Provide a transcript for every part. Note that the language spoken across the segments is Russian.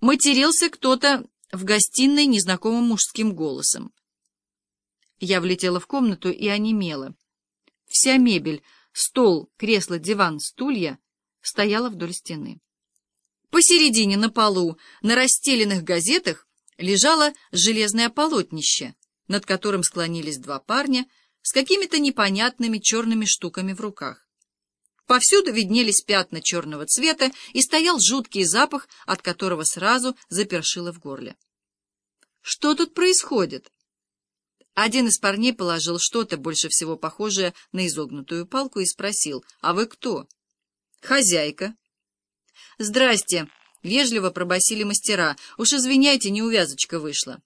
Матерился кто-то в гостиной незнакомым мужским голосом. Я влетела в комнату и онемела. Вся мебель, стол, кресло, диван, стулья стояла вдоль стены. Посередине на полу, на расстеленных газетах, лежало железное полотнище, над которым склонились два парня с какими-то непонятными черными штуками в руках. Повсюду виднелись пятна черного цвета, и стоял жуткий запах, от которого сразу запершило в горле. «Что тут происходит?» Один из парней положил что-то, больше всего похожее на изогнутую палку, и спросил, «А вы кто?» «Хозяйка». «Здрасте!» — вежливо пробасили мастера. «Уж извиняйте, неувязочка вышла».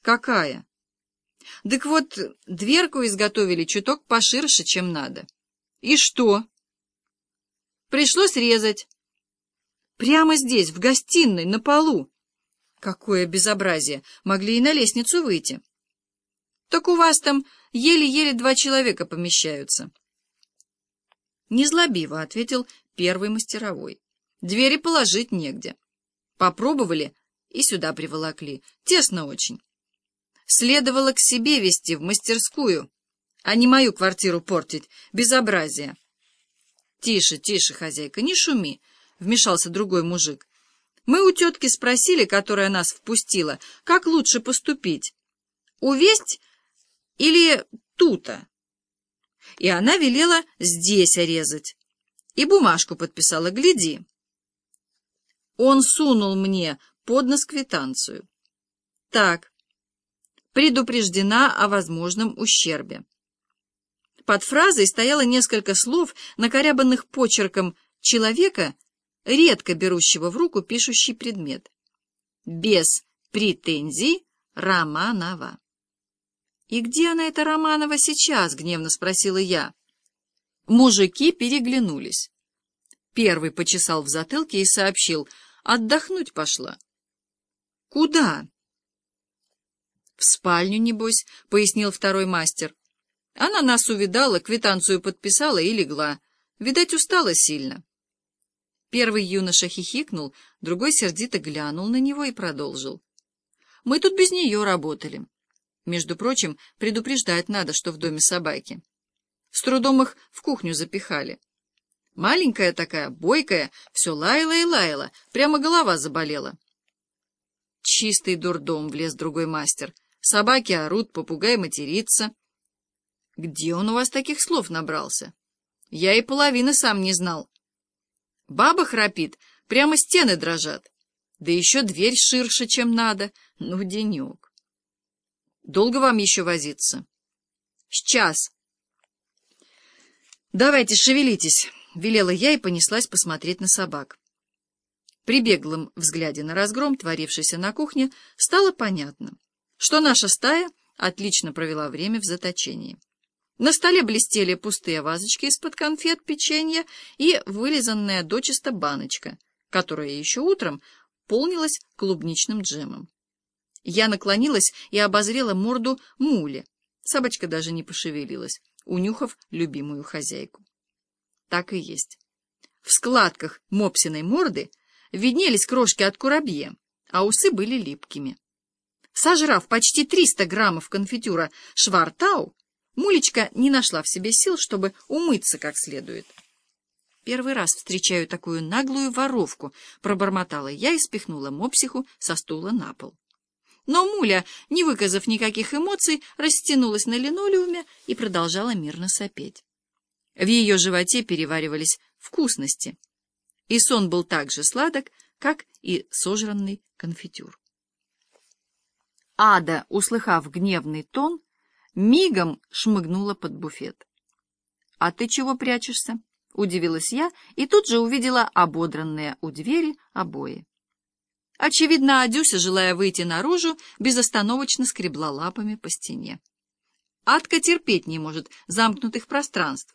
«Какая?» «Так вот, дверку изготовили чуток поширше, чем надо». И что? Пришлось резать. Прямо здесь, в гостиной, на полу. Какое безобразие! Могли и на лестницу выйти. Так у вас там еле-еле два человека помещаются. Незлобиво, — ответил первый мастеровой. Двери положить негде. Попробовали и сюда приволокли. Тесно очень. Следовало к себе вести в мастерскую а не мою квартиру портить. Безобразие. — Тише, тише, хозяйка, не шуми, — вмешался другой мужик. Мы у тетки спросили, которая нас впустила, как лучше поступить. Увесть или тута? И она велела здесь резать. И бумажку подписала, гляди. Он сунул мне под нос квитанцию. Так, предупреждена о возможном ущербе. Под фразой стояло несколько слов, накорябанных почерком человека, редко берущего в руку пишущий предмет. Без претензий Романова. «И где она, эта Романова, сейчас?» — гневно спросила я. Мужики переглянулись. Первый почесал в затылке и сообщил, отдохнуть пошла. «Куда?» «В спальню, небось», — пояснил второй мастер. Она нас увидала, квитанцию подписала и легла. Видать, устала сильно. Первый юноша хихикнул, другой сердито глянул на него и продолжил. Мы тут без нее работали. Между прочим, предупреждать надо, что в доме собаки. С трудом их в кухню запихали. Маленькая такая, бойкая, все лаяла и лаяла, прямо голова заболела. Чистый дурдом, влез другой мастер. Собаки орут, попугай матерится. Где он у вас таких слов набрался? Я и половины сам не знал. Баба храпит, прямо стены дрожат. Да еще дверь ширше, чем надо. Ну, денек. Долго вам еще возиться? Сейчас. Давайте, шевелитесь, — велела я и понеслась посмотреть на собак. При беглом взгляде на разгром, творившийся на кухне, стало понятно, что наша стая отлично провела время в заточении. На столе блестели пустые вазочки из-под конфет, печенья и вылизанная дочисто баночка, которая еще утром полнилась клубничным джемом. Я наклонилась и обозрела морду мули. Собачка даже не пошевелилась, унюхав любимую хозяйку. Так и есть. В складках мопсиной морды виднелись крошки от курабье, а усы были липкими. Сожрав почти 300 граммов конфитюра «Швартау», Мулечка не нашла в себе сил, чтобы умыться как следует. «Первый раз встречаю такую наглую воровку», — пробормотала я и спихнула мопсиху со стула на пол. Но Муля, не выказав никаких эмоций, растянулась на линолеуме и продолжала мирно сопеть. В ее животе переваривались вкусности, и сон был так же сладок, как и сожранный конфитюр. Ада, услыхав гневный тон, мигом шмыгнула под буфет. — А ты чего прячешься? — удивилась я и тут же увидела ободранные у двери обои. Очевидно, Адюся, желая выйти наружу, безостановочно скребла лапами по стене. Адка терпеть не может замкнутых пространств.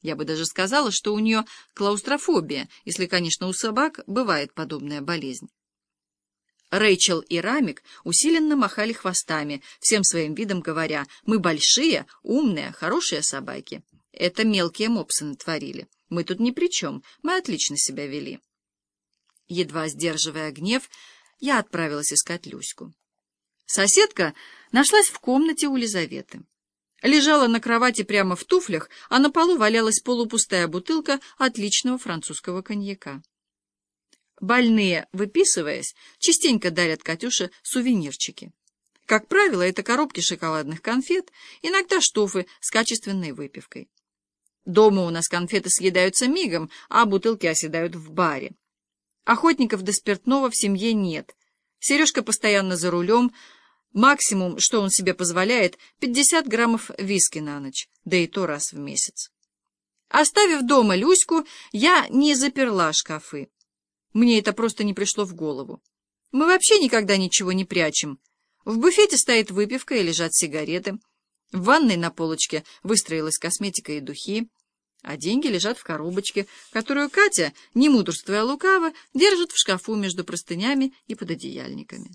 Я бы даже сказала, что у нее клаустрофобия, если, конечно, у собак бывает подобная болезнь. Рэйчел и Рамик усиленно махали хвостами, всем своим видом говоря, «Мы большие, умные, хорошие собаки». Это мелкие мопсы натворили. Мы тут ни при чем, мы отлично себя вели. Едва сдерживая гнев, я отправилась искать Люську. Соседка нашлась в комнате у Лизаветы. Лежала на кровати прямо в туфлях, а на полу валялась полупустая бутылка отличного французского коньяка. Больные, выписываясь, частенько дарят Катюше сувенирчики. Как правило, это коробки шоколадных конфет, иногда штофы с качественной выпивкой. Дома у нас конфеты съедаются мигом, а бутылки оседают в баре. Охотников до спиртного в семье нет. Сережка постоянно за рулем, максимум, что он себе позволяет, 50 граммов виски на ночь, да и то раз в месяц. Оставив дома Люську, я не заперла шкафы. Мне это просто не пришло в голову. Мы вообще никогда ничего не прячем. В буфете стоит выпивка и лежат сигареты. В ванной на полочке выстроилась косметика и духи а деньги лежат в коробочке, которую Катя, не мудрствуя лукаво, держит в шкафу между простынями и пододеяльниками.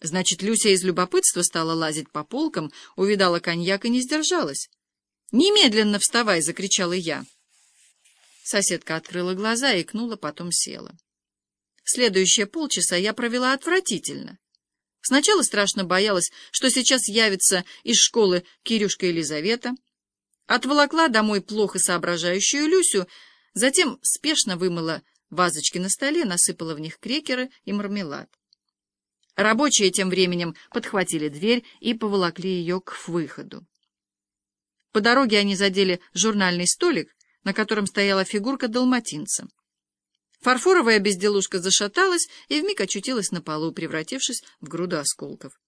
Значит, Люся из любопытства стала лазить по полкам, увидала коньяк и не сдержалась. «Немедленно вставай!» — закричала я. Соседка открыла глаза икнула, потом села. Следующие полчаса я провела отвратительно. Сначала страшно боялась, что сейчас явится из школы Кирюшка Елизавета, Отволокла домой плохо соображающую Люсю, затем спешно вымыла вазочки на столе, насыпала в них крекеры и мармелад. Рабочие тем временем подхватили дверь и поволокли ее к выходу. По дороге они задели журнальный столик, на котором стояла фигурка далматинца. Фарфоровая безделушка зашаталась и вмиг очутилась на полу, превратившись в груду осколков.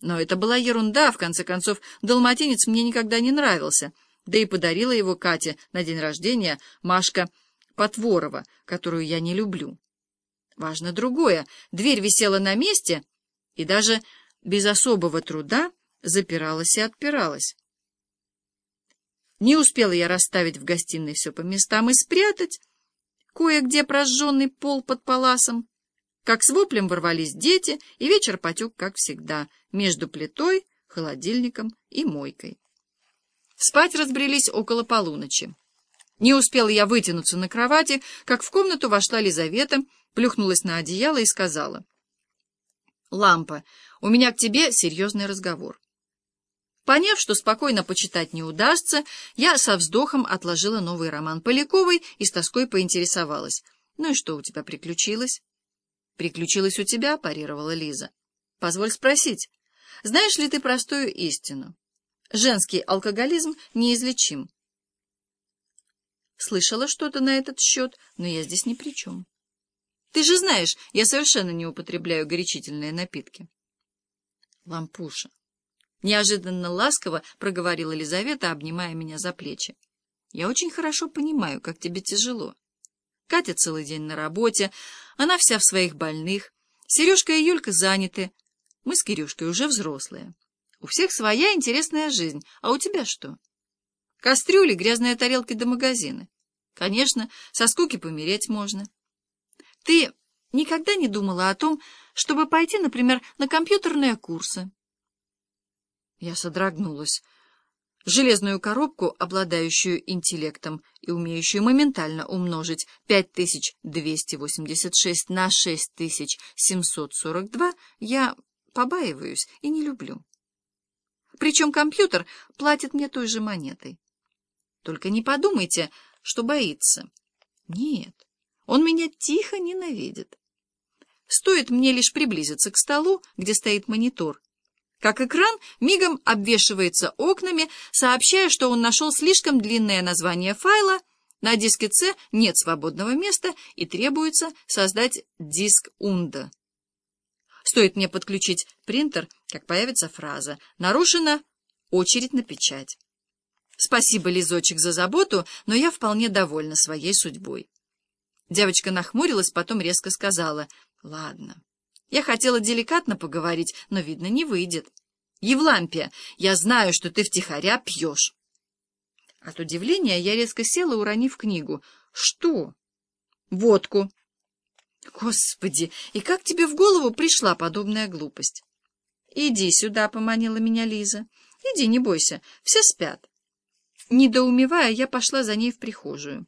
Но это была ерунда, в конце концов, далматинец мне никогда не нравился — да и подарила его Кате на день рождения Машка Потворова, которую я не люблю. Важно другое. Дверь висела на месте и даже без особого труда запиралась и отпиралась. Не успела я расставить в гостиной все по местам и спрятать, кое-где прожженный пол под паласом, как с воплем ворвались дети, и вечер потек, как всегда, между плитой, холодильником и мойкой. Спать разбрелись около полуночи. Не успела я вытянуться на кровати, как в комнату вошла Лизавета, плюхнулась на одеяло и сказала. «Лампа, у меня к тебе серьезный разговор». Поняв, что спокойно почитать не удастся, я со вздохом отложила новый роман Поляковой и с тоской поинтересовалась. «Ну и что у тебя приключилось?» «Приключилось у тебя?» — парировала Лиза. «Позволь спросить, знаешь ли ты простую истину?» Женский алкоголизм неизлечим. Слышала что-то на этот счет, но я здесь ни при чем. Ты же знаешь, я совершенно не употребляю горячительные напитки. Лампуша. Неожиданно ласково проговорила Елизавета, обнимая меня за плечи. Я очень хорошо понимаю, как тебе тяжело. Катя целый день на работе, она вся в своих больных. Сережка и Юлька заняты. Мы с Кирюшкой уже взрослые. У всех своя интересная жизнь, а у тебя что? Кастрюли, грязные тарелки до магазина. Конечно, со скуки помереть можно. Ты никогда не думала о том, чтобы пойти, например, на компьютерные курсы? Я содрогнулась. Железную коробку, обладающую интеллектом и умеющую моментально умножить 5286 на 6742, я побаиваюсь и не люблю. Причем компьютер платит мне той же монетой. Только не подумайте, что боится. Нет, он меня тихо ненавидит. Стоит мне лишь приблизиться к столу, где стоит монитор, как экран мигом обвешивается окнами, сообщая, что он нашел слишком длинное название файла, на диске C нет свободного места и требуется создать диск UNDA. Стоит мне подключить принтер, как появится фраза «Нарушена очередь на печать». Спасибо, Лизочек, за заботу, но я вполне довольна своей судьбой. Девочка нахмурилась, потом резко сказала «Ладно». Я хотела деликатно поговорить, но, видно, не выйдет. Евлампия, я знаю, что ты втихаря пьешь. От удивления я резко села, уронив книгу. Что? Водку. Господи, и как тебе в голову пришла подобная глупость? Иди сюда, — поманила меня Лиза. Иди, не бойся, все спят. Недоумевая, я пошла за ней в прихожую.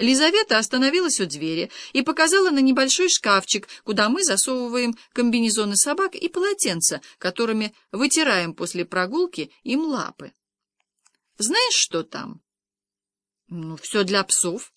Лизавета остановилась у двери и показала на небольшой шкафчик, куда мы засовываем комбинезоны собак и полотенца, которыми вытираем после прогулки им лапы. Знаешь, что там? Ну, все для псов.